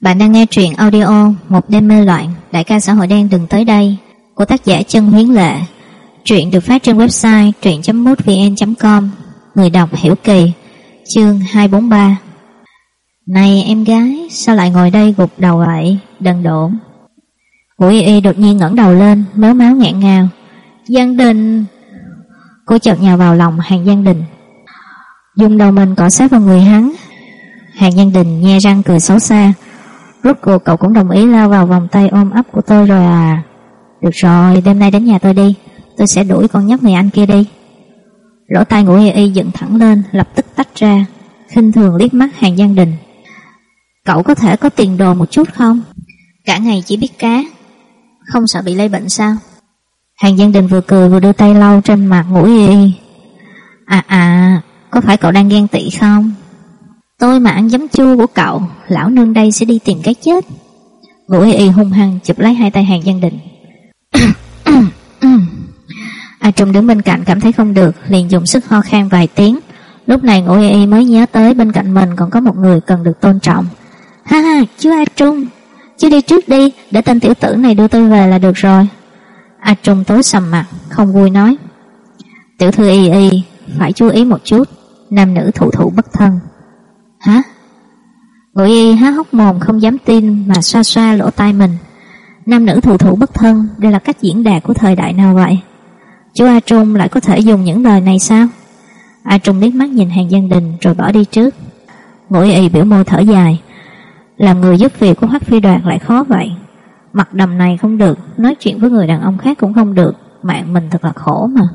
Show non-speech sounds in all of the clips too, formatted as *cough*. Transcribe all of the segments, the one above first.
Bạn đang nghe truyện audio Một đêm mê loạn, Đại ca xã hội đen đừng tới đây, Của tác giả chân huyến lệ. Truyện được phát trên website truyện.mútvn.com Người đọc Hiểu Kỳ, Chương 243 Này em gái, Sao lại ngồi đây gục đầu vậy Đần độn? Vũ y y đột nhiên ngẩng đầu lên Méo máu nghẹn ngào. Giang đình! Cô chợt nhào vào lòng hàng Giang đình. Dùng đầu mình cọ sát vào người hắn. Hàng Giang đình nhe răng cười xấu xa. Rốt cuộc cậu cũng đồng ý lao vào vòng tay ôm ấp của tôi rồi à? Được rồi, đêm nay đến nhà tôi đi. Tôi sẽ đuổi con nhóc người anh kia đi. Lỗ tai ngủ y y dựng thẳng lên, Lập tức tách ra, khinh thường liếc mắt hàng Giang Đình. Cậu có thể có tiền đồ một chút không? Cả ngày chỉ biết cá, Không sợ bị lây bệnh sao? Hàng Giang Đình vừa cười vừa đưa tay lau trên mặt ngủ y y. À à Có phải cậu đang ghen tị không? Tôi mà ăn giấm chua của cậu, Lão nương đây sẽ đi tìm cái chết. Ngũ y y hung hăng chụp lấy hai tay hàng Giang Đình A à, Trung đứng bên cạnh cảm thấy không được, Liền dùng sức ho khan vài tiếng. Lúc này ngũ y y mới nhớ tới Bên cạnh mình còn có một người cần được tôn trọng. Ha ha, chú A Trung, Chú đi trước đi, Để tên tiểu tử này đưa tôi về là được rồi. A Trung tối sầm mặt, Không vui nói. Tiểu thư y y, Phải chú ý một chút, Nam nữ thủ thủ bất thân. Hả? Ngụy y há hốc mồm không dám tin mà xoa xoa lỗ tai mình. Nam nữ thù thủ bất thân, đây là cách diễn đạt của thời đại nào vậy? Chú A Trung lại có thể dùng những lời này sao? A Trung liếc mắt nhìn hàng gia đình rồi bỏ đi trước. Ngụy y biểu môi thở dài. Làm người giúp việc của Hoắc Phi Đoạt lại khó vậy. Mặt đầm này không được, nói chuyện với người đàn ông khác cũng không được, mạng mình thật là khổ mà.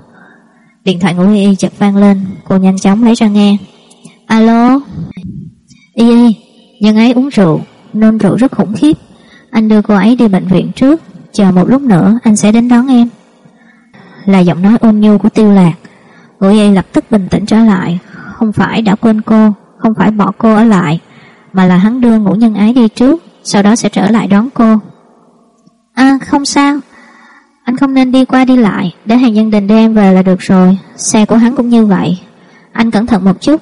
Điện thoại ngụy y chợt vang lên, cô nhanh chóng lấy ra nghe. Alo Y y nhân ấy uống rượu Nôn rượu rất khủng khiếp. Anh đưa cô ấy đi bệnh viện trước, Chờ một lúc nữa anh sẽ đến đón em. Là giọng nói ôn nhu của tiêu lạc Ngũ y lập tức bình tĩnh trở lại. Không phải đã quên cô, Không phải bỏ cô ở lại, Mà là hắn đưa ngũ nhân ái đi trước, Sau đó sẽ trở lại đón cô. À không sao. Anh không nên đi qua đi lại, Để hàng dân đình đem về là được rồi. Xe của hắn cũng như vậy. Anh cẩn thận một chút.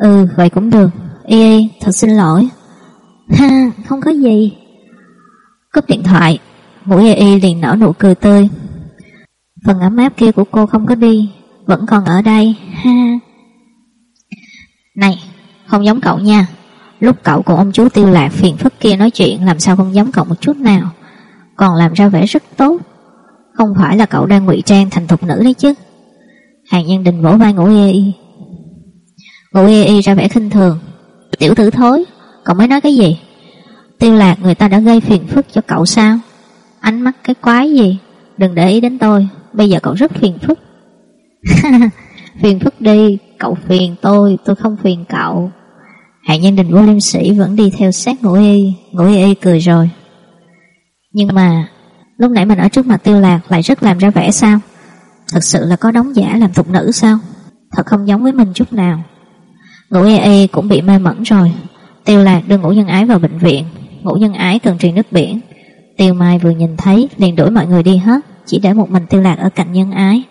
Ừ vậy cũng được. Y y thật xin lỗi. Ha, không có gì. Cúp điện thoại. Mũi y y liền nở nụ cười tươi. Phần ấm áp kia của cô không có đi, Vẫn còn ở đây. Ha Này, không giống cậu nha. Lúc cậu cùng ông chú tiêu lạc phiền phức kia nói chuyện, Làm sao không giống cậu một chút nào? Còn làm ra vẻ rất tốt. Không phải là cậu đang ngụy trang thành thục nữ đấy chứ. Hàng nhân đình vỗ vai ngủ y Ngụ y y ra vẻ khinh thường. Tiểu tử thối, Cậu mới nói cái gì? Tiêu lạc người ta đã gây phiền phức cho cậu sao? Ánh mắt cái quái gì? Đừng để ý đến tôi, Bây giờ cậu rất phiền phức. *laughs* Phiền phức đi, Cậu phiền tôi Tôi không phiền cậu. Hạ nhân đình vô liêm sĩ Vẫn đi theo sát ngũ y Ngũ y y cười rồi. Nhưng mà, Lúc nãy mình ở trước mặt tiêu lạc Lại rất làm ra vẻ sao? Thật sự là có đóng giả làm thục nữ sao? Thật không giống với mình chút nào. Ngũ e e cũng bị mê mẩn rồi. Tiêu lạc đưa ngũ nhân ái vào bệnh viện. Ngũ nhân ái cần truyền nước biển. Tiêu Mai vừa nhìn thấy, liền đuổi mọi người đi hết, Chỉ để một mình tiêu lạc ở cạnh nhân ái.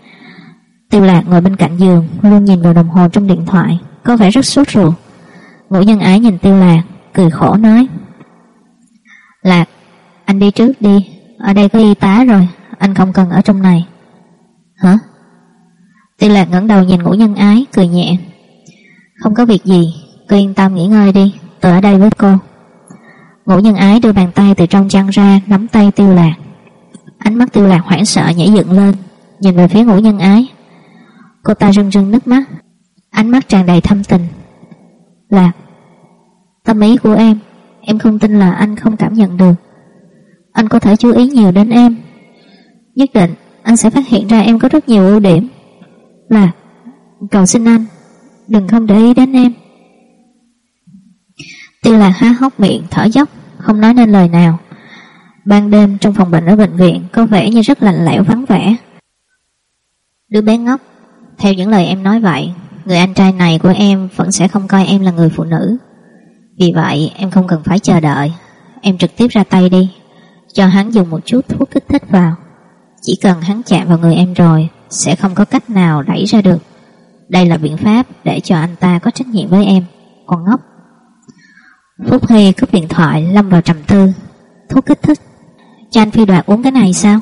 Tiêu lạc ngồi bên cạnh giường, Luôn nhìn vào đồng hồ trong điện thoại, Có vẻ rất sốt ruột. Ngũ nhân ái nhìn tiêu lạc, Cười khổ nói, Lạc, Anh đi trước đi, Ở đây có y tá rồi, Anh không cần ở trong này. Hả? Tiêu lạc ngẩng đầu nhìn ngũ nhân ái, Cười nhẹ không có việc gì Cô yên tâm nghỉ ngơi đi, Tôi ở đây với cô. Ngũ nhân ái đưa bàn tay từ trong chăn ra, Nắm tay tiêu lạc. Ánh mắt tiêu lạc hoảng sợ nhảy dựng lên, Nhìn về phía ngũ nhân ái. Cô ta rưng rưng nước mắt, Ánh mắt tràn đầy thâm tình. Lạc, Tâm ý của em Em không tin là anh không cảm nhận được. Anh có thể chú ý nhiều đến em. Nhất định, anh sẽ phát hiện ra em có rất nhiều ưu điểm. Lạc, Cầu xin anh Đừng không để ý đến em. Tiêu lạc há hốc miệng, thở dốc, Không nói nên lời nào. Ban đêm trong phòng bệnh ở bệnh viện Có vẻ như rất lạnh lẽo vắng vẻ. Đứa bé ngốc, Theo những lời em nói vậy, Người anh trai này của em Vẫn sẽ không coi em là người phụ nữ. Vì vậy, em không cần phải chờ đợi. Em trực tiếp ra tay đi, Cho hắn dùng một chút thuốc kích thích vào. Chỉ cần hắn chạm vào người em rồi, Sẽ không có cách nào đẩy ra được đây là biện pháp để cho anh ta có trách nhiệm với em, Con ngốc. Phúc Hy cúp điện thoại, lâm vào trầm tư. Thuốc kích thích. Cho anh Phi Đoạt uống cái này sao?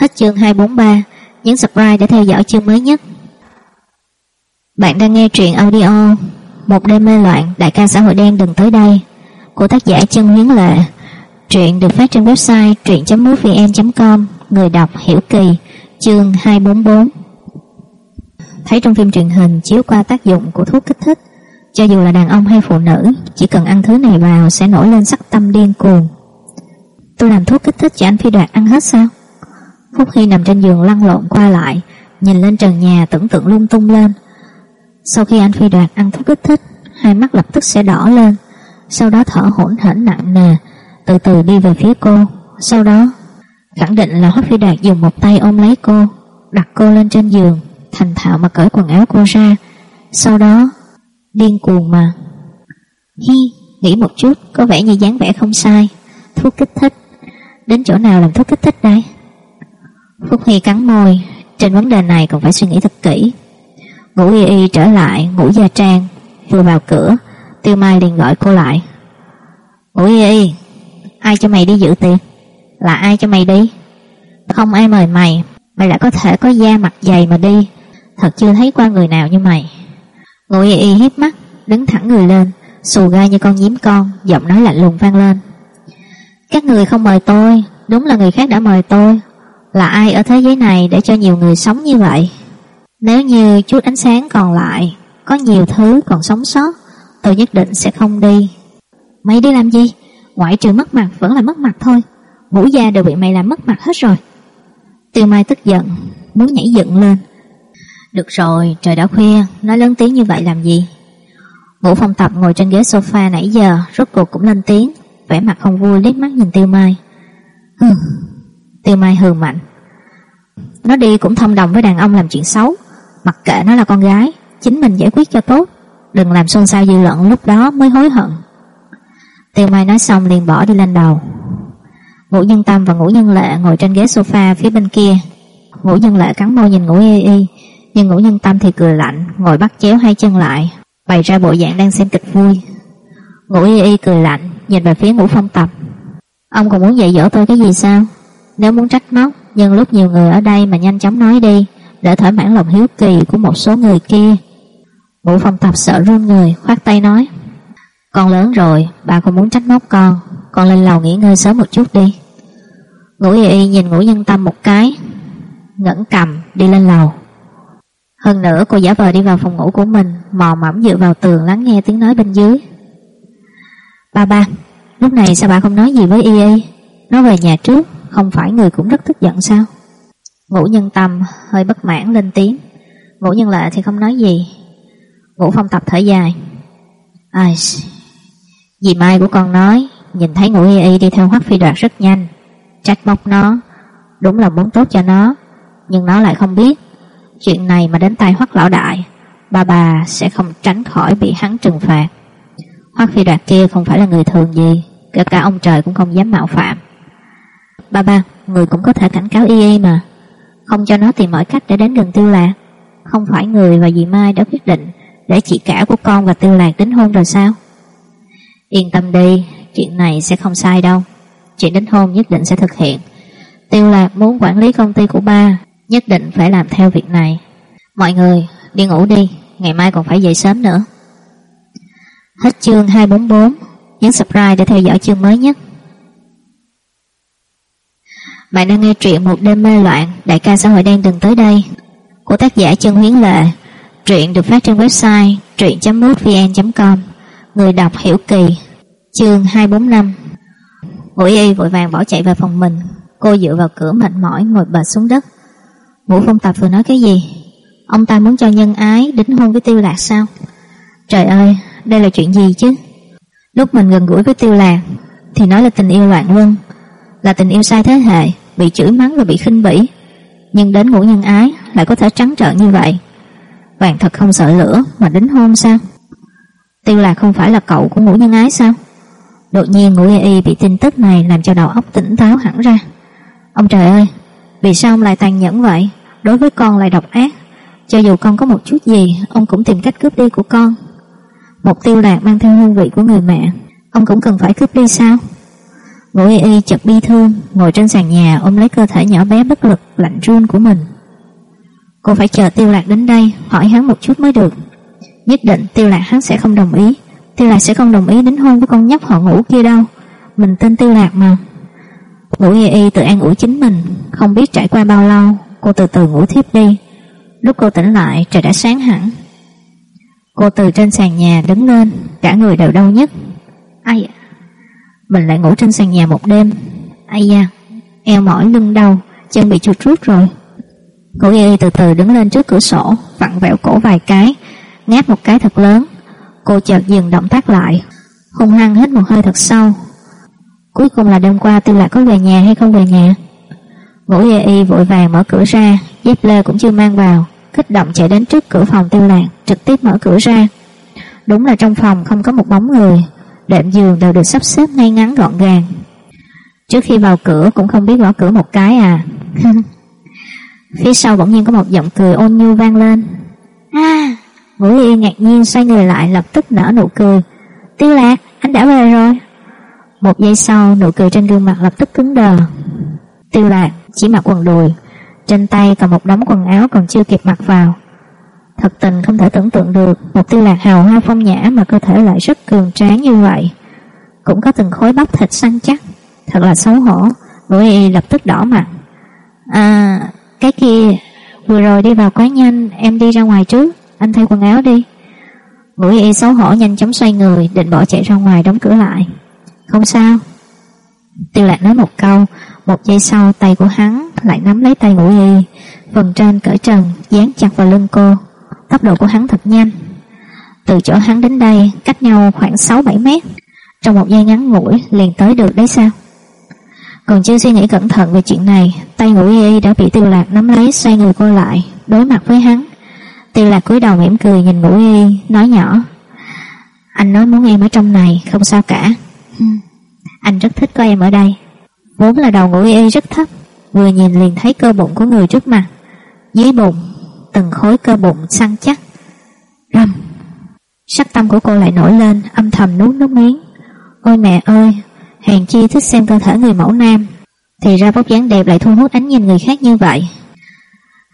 Hết chương 243 Nhấn subscribe để theo dõi chương mới nhất. Bạn đang nghe truyện audio Một đêm mê loạn, Đại ca xã hội đen đừng tới đây, Của tác giả chân huyến lệ. Truyện được phát trên website truyện.mútvn.com Người đọc Hiểu Kỳ, Chương 244 Thấy trong phim truyền hình chiếu qua tác dụng của thuốc kích thích. Cho dù là đàn ông hay phụ nữ, Chỉ cần ăn thứ này vào sẽ nổi lên sắc tâm điên cuồng. Tôi làm thuốc kích thích cho anh Phi Đoạt ăn hết sao? Phúc Hy nằm trên giường lăn lộn qua lại, Nhìn lên trần nhà tưởng tượng lung tung lên. Sau khi anh Phi Đoạt ăn thuốc kích thích, Hai mắt lập tức sẽ đỏ lên. Sau đó thở hổn hển nặng nề, Từ từ đi về phía cô. Sau đó, khẳng định là Hoắc Phi Đạt dùng một tay ôm lấy cô, Đặt cô lên trên giường. Thành thạo mà cởi quần áo cô ra. Sau đó Điên cuồng mà. Hi, nghĩ một chút Có vẻ như dáng vẻ không sai. Thuốc kích thích. Đến chỗ nào làm thuốc kích thích đây? Phúc Hy cắn môi. Trên vấn đề này còn phải suy nghĩ thật kỹ. Ngủ y y trở lại Ngủ gia trang Vừa vào cửa Tiêu Mai liền gọi cô lại. Ngủ y y Ai cho mày đi giữ tiền Là ai cho mày đi? Không ai mời mày Mày lại có thể có da mặt dày mà đi. Thật chưa thấy qua người nào như mày. Ngủ y y hiếp mắt, Đứng thẳng người lên, Xù gai như con nhím con, Giọng nói lạnh lùng vang lên. Các người không mời tôi, Đúng là người khác đã mời tôi. Là ai ở thế giới này để cho nhiều người sống như vậy? Nếu như chút ánh sáng còn lại, Có nhiều thứ còn sống sót, Tôi nhất định sẽ không đi. Mày đi làm gì? Ngoại trừ mất mặt vẫn là mất mặt thôi. Ngũ gia đều bị mày làm mất mặt hết rồi. Tiêu Mai tức giận, Muốn nhảy dựng lên. Được rồi, trời đã khuya, Nói lớn tiếng như vậy làm gì? Ngũ phong tập ngồi trên ghế sofa nãy giờ, Rốt cuộc cũng lên tiếng, vẻ mặt không vui liếc mắt nhìn Tiêu Mai. Hừ. Tiêu Mai hừ mạnh. Nó đi cũng thông đồng với đàn ông làm chuyện xấu, Mặc kệ nó là con gái, Chính mình giải quyết cho tốt, Đừng làm xôn xao dư luận lúc đó mới hối hận. Tiêu Mai nói xong liền bỏ đi lên đầu. Ngũ Nhân Tâm và Ngũ Nhân Lệ ngồi trên ghế sofa phía bên kia. Ngũ Nhân Lệ cắn môi nhìn Ngũ Y Y. Nhưng Ngũ Nhân Tâm thì cười lạnh, Ngồi bắt chéo hai chân lại, Bày ra bộ dạng đang xem kịch vui. Ngũ Y Y cười lạnh, Nhìn về phía Ngũ Phong Tập. Ông còn muốn dạy dỗ tôi cái gì sao? Nếu muốn trách móc, Nhưng lúc nhiều người ở đây mà nhanh chóng nói đi, Để thỏa mãn lòng hiếu kỳ của một số người kia. Ngũ Phong Tập sợ run người, Khoát tay nói, Con lớn rồi, bà còn muốn trách móc con Con lên lầu nghỉ ngơi sớm một chút đi. Ngũ Y Y nhìn Ngũ Nhân Tâm một cái, Ngẩng cầm, đi lên lầu. Hơn nữa, cô giả vờ đi vào phòng ngủ của mình, Mò mẫm dựa vào tường lắng nghe tiếng nói bên dưới. Ba ba, Lúc này sao bà không nói gì với Y Y Nó về nhà trước, Không phải người cũng rất tức giận sao? Ngũ nhân tâm hơi bất mãn lên tiếng. Ngũ nhân lệ thì không nói gì. Ngũ phong tập thở dài. Ai Dì Mai của con nói, Nhìn thấy ngũ y y đi theo hoắc phi đoạt rất nhanh. Trách móc nó, Đúng là muốn tốt cho nó, Nhưng nó lại không biết. Chuyện này mà đến tay hoắc lão đại Bà bà sẽ không tránh khỏi bị hắn trừng phạt. Hoắc phi đoạt kia không phải là người thường gì, Kể cả ông trời cũng không dám mạo phạm. Bà ba, Người cũng có thể cảnh cáo y y mà. Không cho nó tìm mọi cách để đến gần tiêu lạc. Không phải người và dì Mai đã quyết định Để chị cả của con và tiêu lạc đính hôn rồi sao? Yên tâm đi, Chuyện này sẽ không sai đâu. Chuyện đính hôn nhất định sẽ thực hiện. Tiêu lạc muốn quản lý công ty của ba Nhất định phải làm theo việc này. Mọi người, đi ngủ đi, Ngày mai còn phải dậy sớm nữa. Hết chương 244 Nhấn subscribe để theo dõi chương mới nhất. Bạn đang nghe truyện Một đêm mê loạn, Đại ca xã hội đen đừng tới đây. Của tác giả chân huyến lệ. Truyện được phát trên website truyện.mútvn.com Người đọc hiểu kỳ. Chương 245 Ngũ y vội vàng bỏ chạy về phòng mình. Cô dựa vào cửa mệt mỏi ngồi bệt xuống đất. Ngũ phong tập vừa nói cái gì? Ông ta muốn cho nhân ái đính hôn với tiêu lạc sao? Trời ơi, Đây là chuyện gì chứ? Lúc mình gần gũi với tiêu lạc, Thì nói là tình yêu loạn luân, Là tình yêu sai thế hệ, Bị chửi mắng và bị khinh bỉ. Nhưng đến ngũ nhân ái lại có thể trắng trợn như vậy. Bạn thật không sợ lửa Mà đính hôn sao? Tiêu lạc không phải là cậu của ngũ nhân ái sao? Đột nhiên ngũ y y bị tin tức này Làm cho đầu óc tỉnh táo hẳn ra. Ông trời ơi, Vì sao ông lại tàn nhẫn vậy? Đối với con lại độc ác. Cho dù con có một chút gì, Ông cũng tìm cách cướp đi của con. Một tiêu lạc mang theo hương vị của người mẹ. Ông cũng cần phải cướp đi sao? Ngũ y y chật bi thương, Ngồi trên sàn nhà ôm lấy cơ thể nhỏ bé bất lực, Lạnh run của mình. Cô phải chờ tiêu lạc đến đây, Hỏi hắn một chút mới được. Nhất định tiêu lạc hắn sẽ không đồng ý. Tiêu lạc sẽ không đồng ý đến hôn với con nhóc họ ngủ kia đâu. Mình tên tiêu lạc mà. Ngủ y y tự an ủi chính mình, Không biết trải qua bao lâu Cô từ từ ngủ thiếp đi. Lúc cô tỉnh lại, trời đã sáng hẳn. Cô từ trên sàn nhà đứng lên, Cả người đều đau nhất Ai Mình lại ngủ trên sàn nhà một đêm. Ai da, Eo mỏi, lưng đau, Chân bị chuột rút rồi. Cô y từ từ đứng lên trước cửa sổ, Vặn vẹo cổ vài cái, Ngáp một cái thật lớn. Cô chợt dừng động tác lại Hùng hăng hít một hơi thật sâu. Cuối cùng là đêm qua Tiêu Lạc có về nhà hay không về nhà? Ngũ y y vội vàng mở cửa ra Dép lê cũng chưa mang vào Kích động chạy đến trước cửa phòng Tiêu Lạc Trực tiếp mở cửa ra. Đúng là trong phòng không có một bóng người Đệm giường đều được sắp xếp ngay ngắn gọn gàng. Trước khi vào cửa cũng không biết gõ cửa một cái à. *laughs* Phía sau bỗng nhiên có một giọng cười ôn nhu vang lên. À. Ngũ y ngạc nhiên xoay người lại lập tức nở nụ cười. Tiêu lạc anh đã về rồi. Một giây sau nụ cười trên gương mặt lập tức cứng đờ. Tiêu lạc chỉ mặc quần đùi. Trên tay còn một đống quần áo còn chưa kịp mặc vào. Thật tình không thể tưởng tượng được Một tiêu lạc hào hoa phong nhã Mà cơ thể lại rất cường tráng như vậy. Cũng có từng khối bắp thịt săn chắc. Thật là xấu hổ. Ngũ y lập tức đỏ mặt. À cái kia, Vừa rồi đi vào quá nhanh, Em đi ra ngoài trước. Anh thay quần áo đi. Ngũ y xấu hổ nhanh chóng xoay người, Định bỏ chạy ra ngoài đóng cửa lại. Không sao. Tiêu lạc nói một câu. Một giây sau, tay của hắn lại nắm lấy tay ngũ y. Phần trên cởi trần, Dán chặt vào lưng cô. Tốc độ của hắn thật nhanh. Từ chỗ hắn đến đây, cách nhau khoảng 6-7 mét. Trong một giây ngắn ngủi, liền tới được đấy sao? Còn chưa suy nghĩ cẩn thận về chuyện này, Tay ngũ y đã bị tiêu lạc nắm lấy, Xoay người cô lại, Đối mặt với hắn. Tiêu lạc cúi đầu mỉm cười nhìn ngũ y, Nói nhỏ. Anh nói muốn em ở trong này, Không sao cả. Ừ. Anh rất thích có em ở đây. Vốn là đầu ngũ y rất thấp, Vừa nhìn liền thấy cơ bụng của người trước mặt. Dưới bụng, Từng khối cơ bụng săn chắc. Rầm Sắc tâm của cô lại nổi lên, Âm thầm nuốt nước miếng. Ôi mẹ ơi Hàng chi thích xem cơ thể người mẫu nam. Thì ra vóc dáng đẹp lại thu hút ánh nhìn người khác như vậy.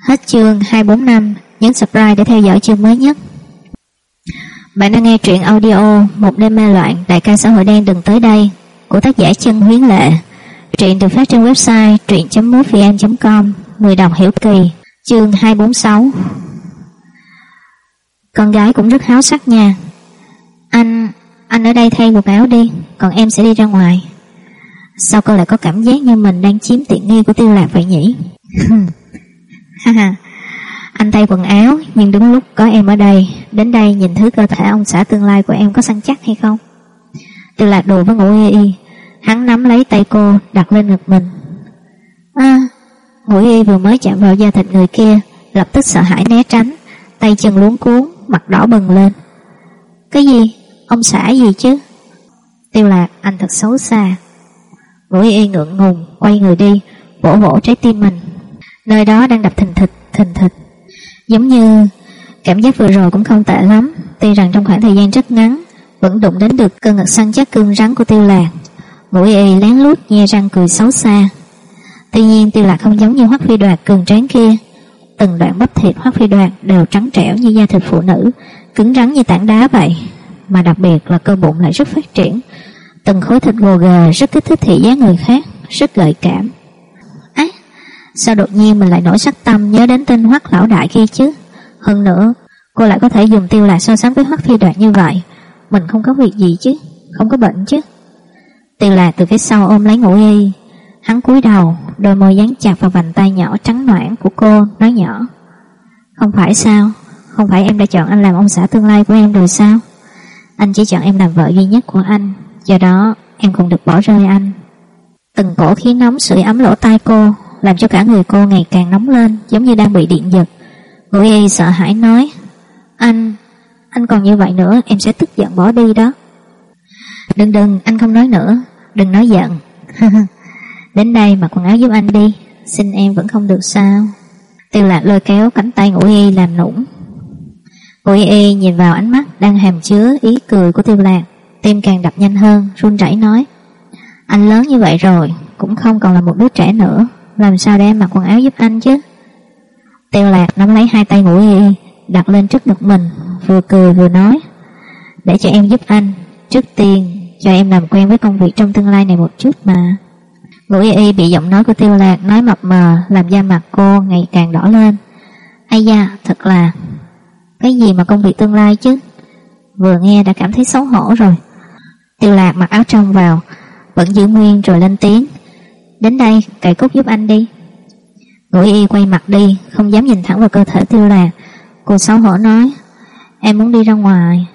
Hết chương 245 Nhấn subscribe để theo dõi chương mới nhất. Bạn đang nghe truyện audio Một đêm mê loạn, Đại ca xã hội đen đừng tới đây. Của tác giả chân huyến lệ. Truyện được phát trên website truyện.mútvn.com Người đọc hiểu kỳ, Chương 246 Con gái cũng rất háo sắc nha. Anh anh ở đây thay quần áo đi, Còn em sẽ đi ra ngoài. Sao cô lại có cảm giác như mình đang chiếm tiện nghi của tiêu lạc vậy nhỉ? *laughs* Anh thay quần áo, Nhưng đúng lúc có em ở đây. Đến đây nhìn thứ cơ thể ông xã tương lai của em có săn chắc hay không? Tiêu lạc đùa với ngủ y y. Hắn nắm lấy tay cô, đặt lên ngực mình. À ngụy y vừa mới chạm vào da thịt người kia, Lập tức sợ hãi né tránh, Tay chân luống cuốn Mặt đỏ bừng lên. Cái gì? Ông xã gì chứ? Tiêu lạc, anh thật xấu xa. Ngụy y y ngượng ngùng, Quay người đi, Vỗ vỗ trái tim mình. Nơi đó đang đập thình thịch thình thịch. Giống như Cảm giác vừa rồi cũng không tệ lắm, Tuy rằng trong khoảng thời gian rất ngắn, Vẫn đụng đến được cơ ngực săn chắc cương rắn của tiêu lạc. Ngũ y y lén lút nhe răng cười xấu xa Tuy nhiên tiêu lạc không giống như hoắc phi đoạt cường tráng kia Từng đoạn bắp thịt hoắc phi đoạt đều trắng trẻo như da thịt phụ nữ Cứng rắn như tảng đá vậy mà đặc biệt là cơ bụng lại rất phát triển. Từng khối thịt gồ ghề rất kích thích thị giác người khác, rất gợi cảm. Á, sao đột nhiên mình lại nổi sắc tâm nhớ đến tên hoắc lão đại kia chứ? Hơn nữa, cô lại có thể dùng tiêu lạc so sánh với hoắc phi đoạt như vậy. Mình không có việc gì chứ, không có bệnh chứ. Tiêu lạc từ phía sau ôm lấy ngủ y. Hắn cúi đầu, đôi môi dán chặt vào vành tay nhỏ trắng noãn của cô, nói nhỏ. Không phải sao, không phải em đã chọn anh làm ông xã tương lai của em rồi sao? Anh chỉ chọn em làm vợ duy nhất của anh Do đó em không được bỏ rơi anh Từng cổ khí nóng sưởi ấm lỗ tai cô Làm cho cả người cô ngày càng nóng lên Giống như đang bị điện giật Ngũ y sợ hãi nói Anh, anh còn như vậy nữa Em sẽ tức giận bỏ đi đó Đừng đừng, anh không nói nữa. Đừng nói giận. *laughs* Đến đây mặc quần áo giúp anh đi. Xin em vẫn không được sao. Tiêu lạc lôi kéo cánh tay ngủ y làm nũng. Ngủ y y nhìn vào ánh mắt đang hàm chứa ý cười của tiêu lạc. Tim càng đập nhanh hơn, run rẩy nói. Anh lớn như vậy rồi, cũng không còn là một đứa trẻ nữa, làm sao để em mặc quần áo giúp anh chứ? Tiêu lạc nắm lấy hai tay ngủ y đặt lên trước ngực mình, vừa cười vừa nói. Để cho em giúp anh, trước tiên cho em làm quen với công việc trong tương lai này một chút mà. Ngũ y y bị giọng nói của tiêu lạc nói mập mờ làm da mặt cô ngày càng đỏ lên. Ây da, thật là... Cái gì mà công việc tương lai chứ? Vừa nghe đã cảm thấy xấu hổ rồi. Tiêu lạc mặc áo trong vào, vẫn giữ nguyên rồi lên tiếng. Đến đây, cậy cúc giúp anh đi. Ngũ y quay mặt đi, không dám nhìn thẳng vào cơ thể tiêu lạc. Cô xấu hổ nói, em muốn đi ra ngoài.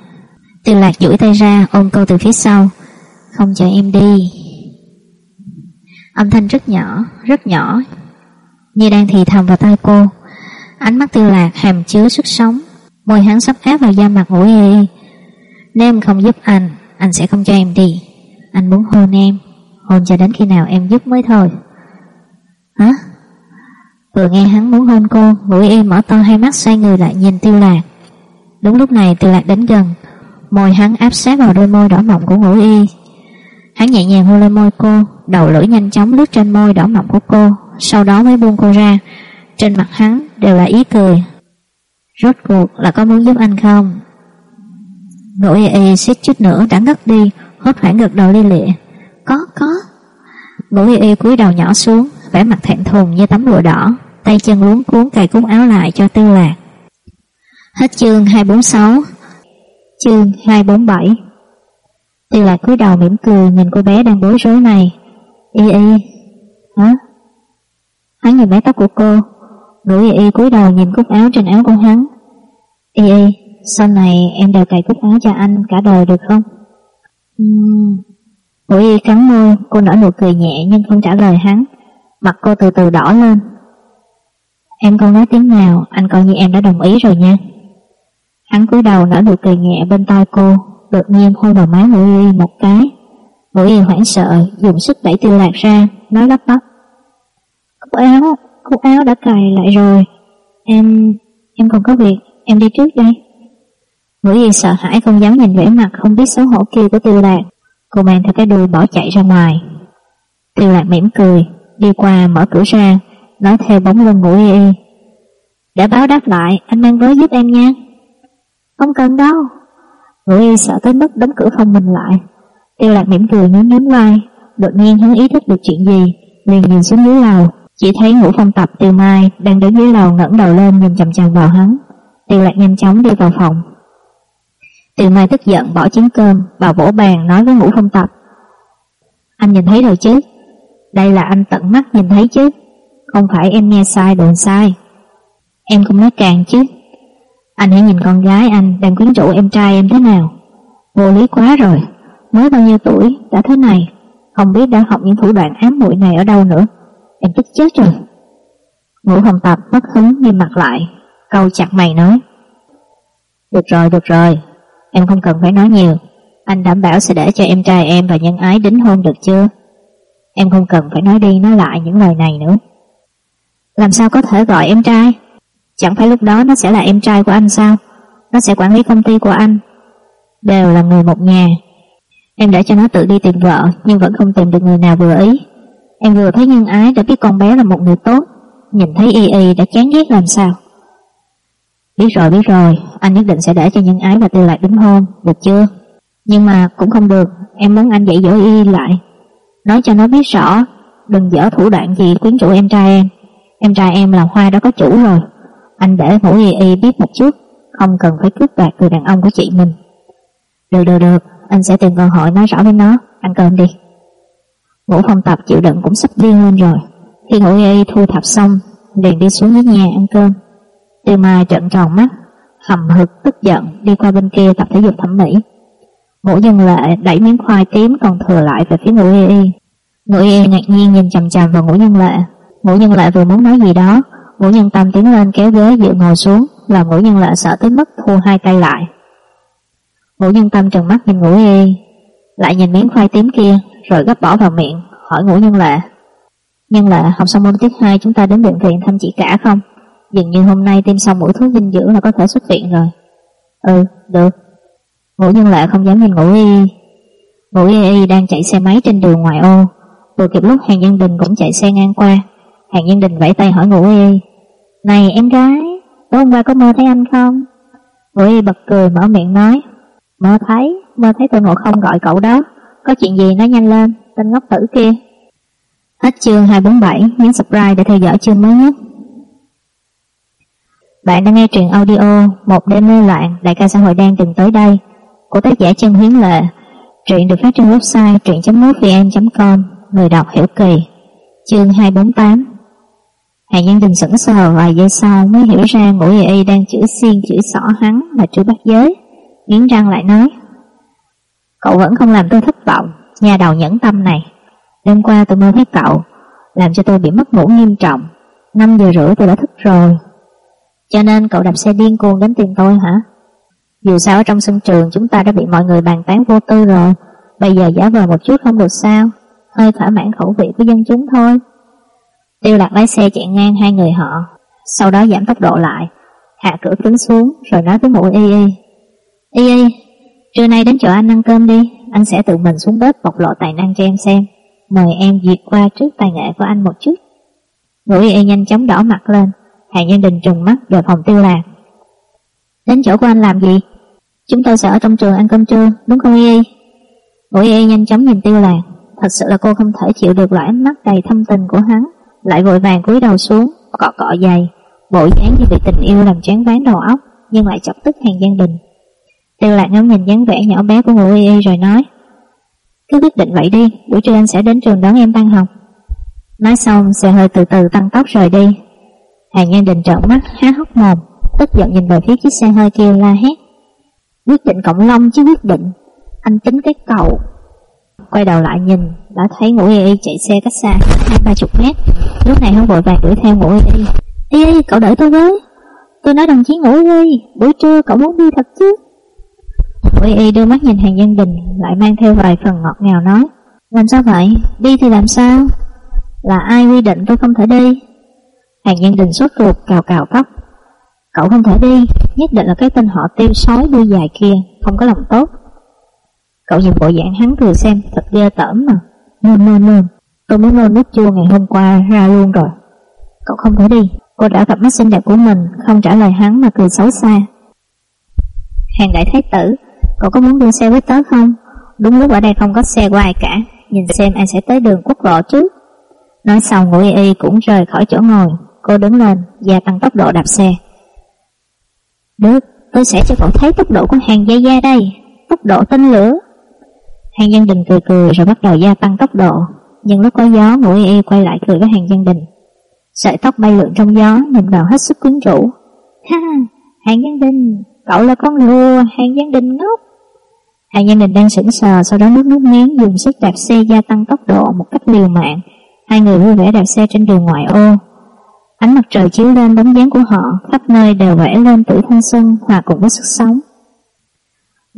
Tiêu lạc duỗi tay ra, ôm cô từ phía sau. Không cho em đi. Âm thanh rất nhỏ, rất nhỏ, như đang thì thầm vào tai cô. Ánh mắt tiêu lạc hàm chứa sức sống, môi hắn sắp áp vào da mặt ngủ y. Nếu em không giúp anh, anh sẽ không cho em đi. Anh muốn hôn em, hôn cho đến khi nào em giúp mới thôi. Hả? Vừa nghe hắn muốn hôn cô, ngủ y mở to hai mắt xoay người lại nhìn tiêu lạc. Đúng lúc này tiêu lạc đến gần, môi hắn áp sát vào đôi môi đỏ mọng của ngũ y. Hắn nhẹ nhàng hôn lên môi cô, đầu lưỡi nhanh chóng lướt trên môi đỏ mọng của cô, sau đó mới buông cô ra. Trên mặt hắn đều là ý cười. Rốt cuộc là có muốn giúp anh không? Ngũ y y suýt chút nữa đã ngất đi, hốt hoảng gật đầu li lịa. Có, có. Ngũ y y cúi đầu nhỏ xuống, vẻ mặt thẹn thùng như tấm lụa đỏ, tay chân luống cuốn cài cúng áo lại cho tư lạc. Hết chương 246 Chương 247 Tiêu lạc cúi đầu mỉm cười nhìn cô bé đang bối rối này. Y y, hả? Hắn nhìn mái tóc của cô, Nữ y y cúi đầu nhìn cúc áo trên áo của hắn. Y y, sau này em đều cài cúc áo cho anh cả đời được không? Uhm. Ngủ y cắn môi, cô nở nụ cười nhẹ nhưng không trả lời hắn. Mặt cô từ từ đỏ lên. Em không nói tiếng nào, anh coi như em đã đồng ý rồi nha. Hắn cúi đầu nở nụ cười nhẹ bên tai cô, đột nhiên hôn vào má Ngũ Y một cái. Ngũ Y hoảng sợ, dùng sức đẩy tiêu lạc ra, nói lắp bắp. Cúc áo, cúc áo đã cài lại rồi. Em, em còn có việc, em đi trước đây. Ngũ Y sợ hãi không dám nhìn vẻ mặt không biết xấu hổ kia của tiêu lạc. Cô mang theo cái đuôi bỏ chạy ra ngoài. Tiêu lạc mỉm cười, đi qua mở cửa ra, nói theo bóng lưng Ngũ Y đã Để báo đáp lại, anh mang với giúp em nha. Không cần đâu, Người y sợ tới mức đóng cửa phòng mình lại. Tiêu lạc mỉm cười nhún nhún vai, đột nhiên hắn ý thức được chuyện gì, liền nhìn xuống dưới lầu, chỉ thấy ngũ phong tập Tiêu Mai đang đứng dưới lầu ngẩng đầu lên nhìn chằm chằm vào hắn. Tiêu lạc nhanh chóng đi vào phòng. Tiêu Mai tức giận bỏ chén cơm, bà vỗ bàn nói với ngũ phong tập. Anh nhìn thấy rồi chứ? Đây là anh tận mắt nhìn thấy chứ? Không phải em nghe sai đồn sai. Em không nói càng chứ? Anh hãy nhìn con gái anh đang quyến rũ em trai em thế nào. Vô lý quá rồi. Mới bao nhiêu tuổi đã thế này? Không biết đã học những thủ đoạn ám muội này ở đâu nữa. Em tức chết rồi. Ngũ hồng tập bất hứng nghiêm mặt lại. Câu chặt mày nói. Được rồi, được rồi. Em không cần phải nói nhiều. Anh đảm bảo sẽ để cho em trai em và nhân ái đính hôn được chưa? Em không cần phải nói đi nói lại những lời này nữa. Làm sao có thể gọi em trai? Chẳng phải lúc đó nó sẽ là em trai của anh sao? Nó sẽ quản lý công ty của anh. Đều là người một nhà. Em để cho nó tự đi tìm vợ, Nhưng vẫn không tìm được người nào vừa ý. Em vừa thấy nhân ái đã biết con bé là một người tốt. Nhìn thấy y y đã chán ghét làm sao? Biết rồi biết rồi. Anh nhất định sẽ để cho nhân ái và tư lại đính hôn. Được chưa? Nhưng mà cũng không được. Em muốn anh dạy dỗ y lại. Nói cho nó biết rõ. Đừng dở thủ đoạn gì quyến rũ em trai em. Em trai em là hoa đã có chủ rồi anh để ngũ y y biết một chút. Không cần phải cướp đoạt từ đàn ông của chị mình. Được được được. Anh sẽ tìm cơ hội nói rõ với nó. Ăn cơm đi. Vũ phong tập chịu đựng cũng sắp điên lên rồi. Khi ngũ y y thu thập xong, Liền đi xuống dưới nhà ăn cơm. Tiêu Mai trận tròn mắt, Hầm hực tức giận đi qua bên kia tập thể dục thẩm mỹ. Vũ dân lệ đẩy miếng khoai tím còn thừa lại về phía ngũ y y. Ngũ y ngạc nhiên nhìn chầm chầm vào ngũ nhân lệ. Ngũ nhân lệ vừa muốn nói gì đó Ngũ nhân tâm tiến lên kéo ghế dựa ngồi xuống Làm ngũ nhân lệ sợ tới mức thu hai tay lại. Ngũ nhân tâm trừng mắt nhìn ngũ y, Lại nhìn miếng khoai tím kia Rồi gấp bỏ vào miệng, Hỏi ngũ nhân lệ Nhân lệ, học xong môn tiết 2 chúng ta đến bệnh viện thăm chị cả không? Dường như hôm nay tiêm xong mũi thuốc dinh dưỡng là có thể xuất viện rồi. Ừ được. Ngũ nhân lệ không dám nhìn ngũ y. Ngũ y y đang chạy xe máy trên đường ngoại ô. Vừa kịp lúc hàng dân đình cũng chạy xe ngang qua. Hàng nhân đình vẫy tay hỏi ngũ y này em gái Tối hôm qua có mơ thấy anh không? Ngụy y bật cười mở miệng nói, Mơ thấy Mơ thấy tôi ngộ không gọi cậu đó. Có chuyện gì nói nhanh lên, Tên ngốc tử kia. Hết chương 247 Nhấn subscribe để theo dõi chương mới nhất. Bạn đang nghe truyện audio Một đêm mê loạn, Đại ca xã hội đang từng tới đây, Của tác giả chân Huyến Lệ. Truyện được phát trên website truyện.mútvn.com Người đọc hiểu kỳ. Chương 248 Hàng Nhân Đình sững sờ vài giây sau mới hiểu ra ngũ y y đang chửi xiên chửi xỏ hắn mà chửi bắt giới. Nghiến răng lại nói, Cậu vẫn không làm tôi thất vọng, Nhà đầu nhẫn tâm này. Đêm qua tôi mơ thấy cậu, Làm cho tôi bị mất ngủ nghiêm trọng. 5 giờ rưỡi tôi đã thức rồi. Cho nên cậu đạp xe điên cuồng đến tìm tôi hả? Dù sao ở trong sân trường Chúng ta đã bị mọi người bàn tán vô tư rồi. Bây giờ giả vờ một chút không được sao. Hơi thỏa mãn khẩu vị của dân chúng thôi. Tiêu lạc lái xe chạy ngang hai người họ, Sau đó giảm tốc độ lại, Hạ cửa kính xuống, Rồi nói với mụ y y. Y y, Trưa nay đến chỗ anh ăn cơm đi, Anh sẽ tự mình xuống bếp bộc lộ tài năng cho em xem. Mời em duyệt qua trước tài nghệ của anh một chút. Ngũ y y nhanh chóng đỏ mặt lên Hàng nhân đình trùng mắt về phòng tiêu lạc. Đến chỗ của anh làm gì? Chúng tôi sẽ ở trong trường ăn cơm trưa, Đúng không y y? Ngũ y y nhanh chóng nhìn tiêu lạc, Thật sự là cô không thể chịu được loại ánh mắt đầy thâm tình của hắn. Lại vội vàng cúi đầu xuống, Cọ cọ dày. Bộ dáng như bị tình yêu làm chán ván đầu óc, Nhưng lại chọc tức hàng gian đình Tiêu lạc ngắm nhìn dáng vẻ nhỏ bé của ngũ y y rồi nói, Cứ quyết định vậy đi, Buổi trưa anh sẽ đến trường đón em tan học. Nói xong, xe hơi từ từ tăng tốc rời đi. Hàng Nhân Đình trợn mắt, há hốc mồm, Tức giận nhìn về phía chiếc xe hơi kia la hét, Quyết định cộng long chứ quyết định, Anh tính cái cậu Quay đầu lại nhìn, Đã thấy ngũ y y chạy xe cách xa hai ba chục mét. Lúc này hắn vội vàng đuổi theo ngũ y y. Y y, cậu đợi tôi với. Tôi nói đồng chí ngũ y Buổi trưa cậu muốn đi thật chứ? Ngũ y y đưa mắt nhìn hàng dân đình, Lại mang theo vài phần ngọt ngào nói, Làm sao vậy? Đi thì làm sao? Là ai quy định tôi không thể đi? Hàng nhân đình sốt ruột, cào cào tóc Cậu không thể đi, Nhất định là cái tên họ tiêu sói đuôi dài kia Không có lòng tốt. Cậu nhìn bộ dạng hắn cười xem, Thật ghê tởm mà. Nôn nôn nôn. Tôi muốn nôn nước chua ngày hôm qua ra luôn rồi. Cậu không thể đi. Cô đã gặp mắt xinh đẹp của mình, Không trả lời hắn mà cười xấu xa. Hàng đại thái tử, Cậu có muốn đưa xe với tớ không? Đúng lúc ở đây không có xe của ai cả. Nhìn xem ai sẽ tới đường quốc lộ trước Nói xong ngụy y cũng rời khỏi chỗ ngồi. Cô đứng lên, Gia tăng tốc độ đạp xe. Được, tôi sẽ cho cậu thấy tốc độ của hàng gia gia đây. Tốc độ tên lửa. Hàng Giang đình cười cười rồi bắt đầu gia tăng tốc độ. Nhưng lúc có gió ngũ y y quay lại cười với hàng Giang đình. Sợi tóc bay lượn trong gió, Nhìn vào hết sức quyến rũ. Ha, hàng Giang đình, Cậu là con lừa, hàng Giang đình ngốc. Hàng Giang đình đang sững sờ, Sau đó nước nước miếng, dùng sức đạp xe gia tăng tốc độ Một cách liều mạng. Hai người vui vẻ đạp xe trên đường ngoại ô. Ánh mặt trời chiếu lên bóng dáng của họ, Khắp nơi đều vẽ lên tuổi thanh xuân, Hòa cùng với sức sống.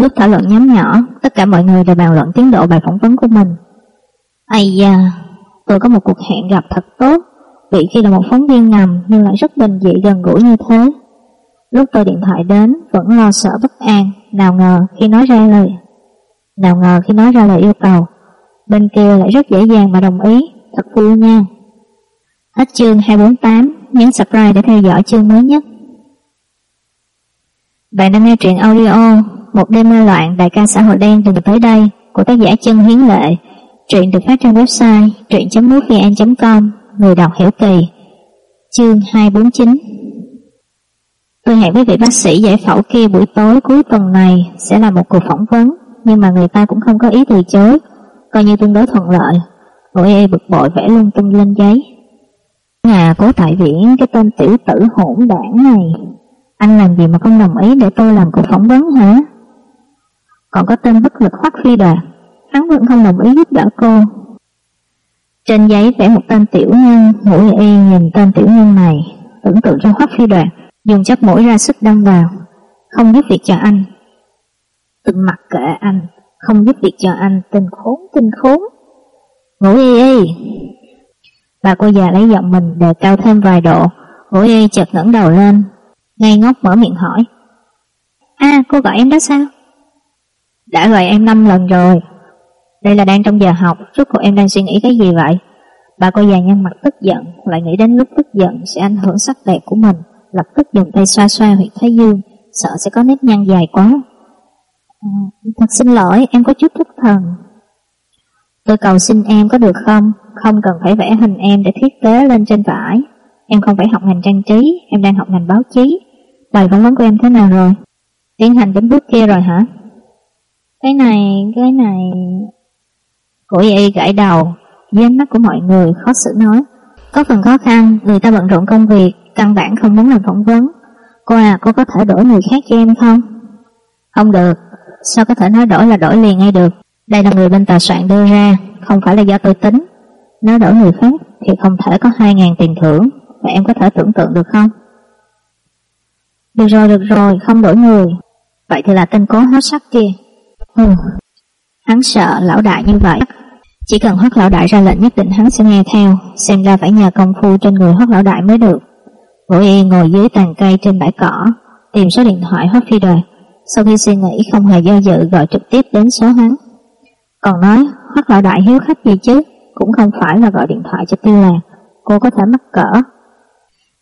Lúc thảo luận nhóm nhỏ, Tất cả mọi người đều bàn luận tiến độ bài phỏng vấn của mình. Ây da, Tôi có một cuộc hẹn gặp thật tốt. Vị khi là một phóng viên ngầm, Nhưng lại rất bình dị gần gũi như thế. Lúc tôi điện thoại đến, Vẫn lo sợ bất an. Nào ngờ khi nói ra lời, Nào ngờ khi nói ra lời yêu cầu. Bên kia lại rất dễ dàng mà đồng ý. Thật vui nha. Hết chương 248 Nhấn subscribe để theo dõi chương mới nhất. Bạn đang nghe truyện audio một đêm ma loạn đại ca xã hội đen từng tới đây Của tác giả chân hiến lệ. Truyện được phát trên website truyện.mútvn.com Người đọc hiểu kỳ. Chương 249 Tôi hẹn với vị bác sĩ giải phẫu kia buổi tối cuối tuần này Sẽ là một cuộc phỏng vấn, Nhưng mà người ta cũng không có ý từ chối, Coi như tương đối thuận lợi. Ngồi e bực bội vẽ lung tung lên giấy. Nhà cố tại viễn Cái tên tiểu tử hỗn đảng này. Anh làm gì mà không đồng ý Để tôi làm cuộc phỏng vấn hả? Còn có tên bất lực Hoắc Phi Đạt Hắn vẫn không đồng ý giúp đỡ cô. Trên giấy vẽ một tên tiểu nhân Ngũ y nhìn tên tiểu nhân này, Tưởng tượng cho Hoắc Phi Đạt Dùng chất mũi ra sức đâm vào. Không giúp việc cho anh. Từng mặc kệ anh, Không giúp việc cho anh Tình khốn tình khốn. Ngủ y y. Bà cô già lấy giọng mình đề cao thêm vài độ. Ngủ y chợt ngẩng đầu lên Ngay ngốc mở miệng hỏi. À cô gọi em đó sao? Đã gọi em 5 lần rồi Đây là đang trong giờ học, Rốt cuộc em đang suy nghĩ cái gì vậy? Bà cô già nhăn mặt tức giận, lại nghĩ đến lúc tức giận sẽ ảnh hưởng sắc đẹp của mình, lập tức dùng tay xoa xoa huyệt thái dương, sợ sẽ có nếp nhăn dài quá. À, thật xin lỗi, em có chút thất thần. Tôi cầu xin em có được không? Không cần phải vẽ hình em để thiết kế lên trên vải. Em không phải học ngành trang trí, em đang học ngành báo chí. Bài phỏng vấn của em thế nào rồi? Tiến hành đến bước kia rồi hả? Cái này, cái này... Cổ y gãi đầu, dưới ánh mắt của mọi người khó xử nói. Có phần khó khăn, người ta bận rộn công việc, căn bản không muốn làm phỏng vấn. Cô à, cô có thể đổi người khác cho em không? Không được, sao có thể nói đổi là đổi liền ngay được. Đây là người bên tòa soạn đưa ra, không phải là do tôi tính. Nếu đổi người khác thì không thể có 2.000 tiền thưởng, và em có thể tưởng tượng được không? Được rồi, được rồi, không đổi người. Vậy thì là tên cố hết sắc kia. Ừ. Hắn sợ lão đại như vậy. Chỉ cần hoắc lão đại ra lệnh nhất định hắn sẽ nghe theo, xem ra phải nhờ công phu trên người hoắc lão đại mới được. Vũ Y ngồi dưới tàn cây trên bãi cỏ, tìm số điện thoại hoắc phi đời. Sau khi suy nghĩ không hề do dự gọi trực tiếp đến số hắn. Còn nói, hoắc lão đại hiếu khách gì chứ, cũng không phải là gọi điện thoại cho tiêu là cô có thể mắc cỡ.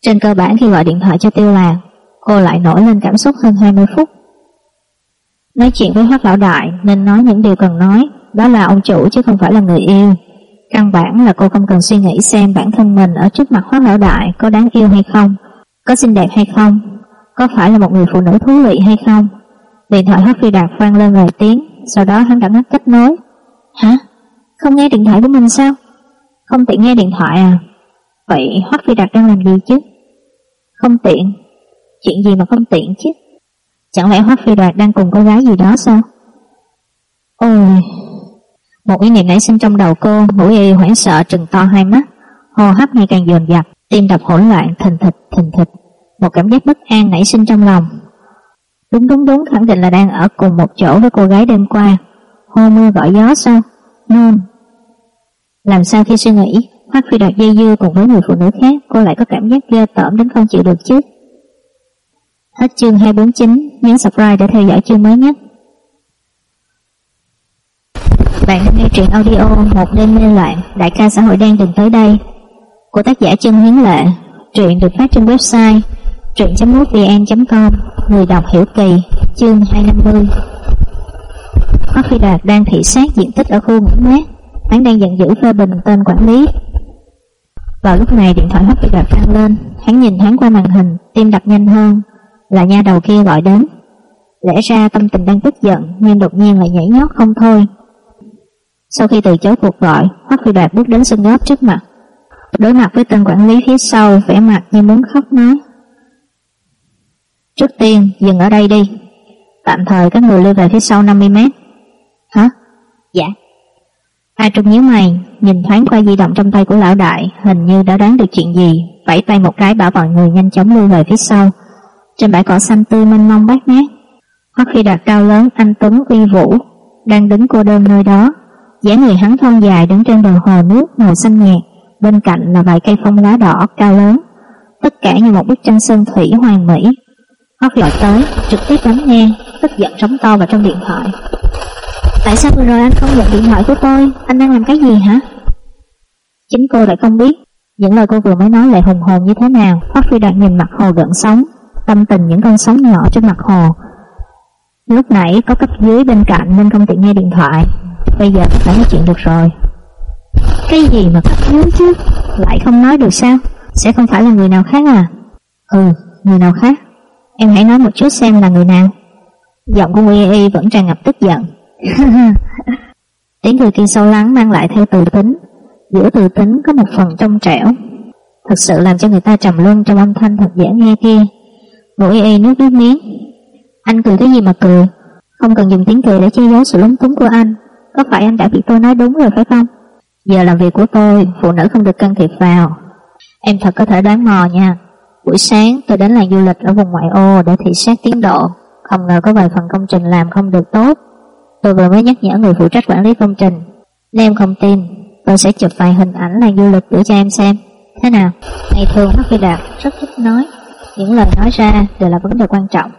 Trên cơ bản khi gọi điện thoại cho tiêu là cô lại nổi lên cảm xúc hơn 20 phút. Nói chuyện với hoác lão đại nên nói những điều cần nói, đó là ông chủ chứ không phải là người yêu. Căn bản là cô không cần suy nghĩ xem bản thân mình ở trước mặt hoác lão đại có đáng yêu hay không, có xinh đẹp hay không, có phải là một người phụ nữ thú vị hay không. Điện thoại hoác phi đạt vang lên vài tiếng, sau đó hắn đã ngắt kết nối. Hả? Không nghe điện thoại của mình sao? Không tiện nghe điện thoại à? Vậy hoác phi đạt đang làm gì chứ? Không tiện. Chuyện gì mà không tiện chứ? Chẳng lẽ Hoắc phi Đoạt đang cùng cô gái gì đó sao? Ôi... Một ý niệm nảy sinh trong đầu cô, mũi y hoảng sợ trừng to hai mắt, hô hấp ngày càng dồn dập, tim đập hỗn loạn, thình thịch, thình thịch. Một cảm giác bất an nảy sinh trong lòng. Đúng đúng đúng, khẳng định là đang ở cùng một chỗ với cô gái đêm qua. Hô mưa gọi gió sao? Nôn. Làm sao khi suy nghĩ, Hoắc Phi đoạt dây dưa cùng với người phụ nữ khác, cô lại có cảm giác ghê tởm đến không chịu được chứ? Hết chương 249, nhấn subscribe để theo dõi chương mới nhất. Bạn đang nghe truyện audio Một đêm mê loạn, đại ca xã hội đen đừng tới đây của tác giả Trân Hiến Lệ. Truyện được phát trên website truyện.mútvn.com Người đọc hiểu kỳ, chương 250. Có Phi Đạt đang thị sát diện tích ở khu nghỉ mát, hắn đang giận dữ phê bình tên quản lý. Vào lúc này điện thoại Hoắc Phi Đạt vang lên, hắn nhìn hắn qua màn hình, tim đập nhanh hơn, là nha đầu kia gọi đến. Lẽ ra tâm tình đang tức giận, nhưng đột nhiên lại nhảy nhót không thôi. Sau khi từ chối cuộc gọi, Hoắc Phi Đạt bước đến sân góp trước mặt. Đối mặt với tên quản lý phía sau, vẻ mặt như muốn khóc nói. Trước tiên, dừng ở đây đi. Tạm thời các người lưu về phía sau 50 mét. Hả? Dạ. Ai Trung nhíu mày, nhìn thoáng qua di động trong tay của lão đại, hình như đã đoán được chuyện gì, vẫy tay một cái bảo mọi người nhanh chóng lưu về phía sau. Trên bãi cỏ xanh tươi mênh mông bát ngát, có khi Đạt cao lớn, anh Tuấn uy vũ, đang đứng cô đơn nơi đó, dáng người hắn thon dài đứng trên bờ hồ nước màu xanh nhạt, bên cạnh là vài cây phong lá đỏ cao lớn, tất cả như một bức tranh sơn thủy hoàn mỹ. Hoắc gọi tới, trực tiếp đánh nghe, tức giận sóng to vào trong điện thoại. Tại sao vừa rồi anh không nhận điện thoại của tôi? Anh đang làm cái gì hả? Chính cô lại không biết những lời cô vừa mới nói lại hùng hồn như thế nào. Hoắc Phi Đạt nhìn mặt hồ gợn sóng, tâm tình những con sóng nhỏ trên mặt hồ. Lúc nãy có cấp dưới bên cạnh nên không tiện nghe điện thoại, Bây giờ phải nói chuyện được rồi. Cái gì mà cấp dưới chứ? Lại không nói được sao? Sẽ không phải là người nào khác à? Ừ người nào khác? Em hãy nói một chút xem là người nào. Giọng của Nguy Y vẫn tràn ngập tức giận. *laughs* Tiếng cười kia sâu lắng mang lại theo từ tính. Giữa từ tính có một phần trong trẻo. Thật sự làm cho người ta trầm luân trong âm thanh thật dễ nghe kia. Ngũ y nước nước miếng Anh cười cái gì mà cười Không cần dùng tiếng cười để che giấu sự lúng túng của anh có phải anh đã bị tôi nói đúng rồi phải không? Giờ làm việc của tôi, phụ nữ không được can thiệp vào. Em thật có thể đoán mò nha. Buổi sáng tôi đến làng du lịch ở vùng ngoại ô để thị sát tiến độ. Không ngờ có vài phần công trình làm không được tốt. Tôi vừa mới nhắc nhở người phụ trách quản lý công trình. Nếu em không tin, tôi sẽ chụp vài hình ảnh làng du lịch gửi cho em xem. Thế nào? Ngày thường nó Phi Đạt rất thích nói. Những lời nói ra đều là vấn đề quan trọng.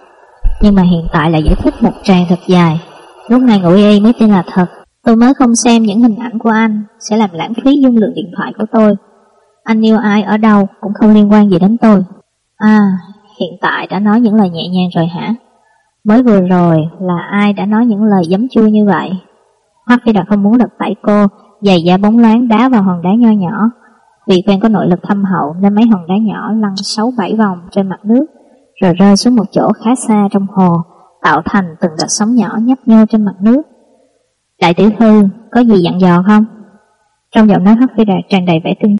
Nhưng mà hiện tại là giải thích một tràng thật dài. Lúc này ngủ y mới tin là thật. Tôi mới không xem những hình ảnh của anh Sẽ làm lãng phí dung lượng điện thoại của tôi Anh yêu ai ở đâu Cũng không liên quan gì đến tôi À hiện tại đã nói những lời nhẹ nhàng rồi hả Mới vừa rồi là ai đã nói những lời giấm chua như vậy Hoắc Phi Đạt không muốn lật tẩy cô, Giày da bóng loáng đá vào hòn đá nho nhỏ vì quen có nội lực thâm hậu Nên mấy hòn đá nhỏ lăn 6-7 vòng trên mặt nước, Rồi rơi xuống một chỗ khá xa trong hồ, Tạo thành từng đợt sóng nhỏ nhấp nhô trên mặt nước Đại tiểu thư, có gì dặn dò không? Trong giọng nói Hoắc Phi Đạt tràn đầy vẻ tương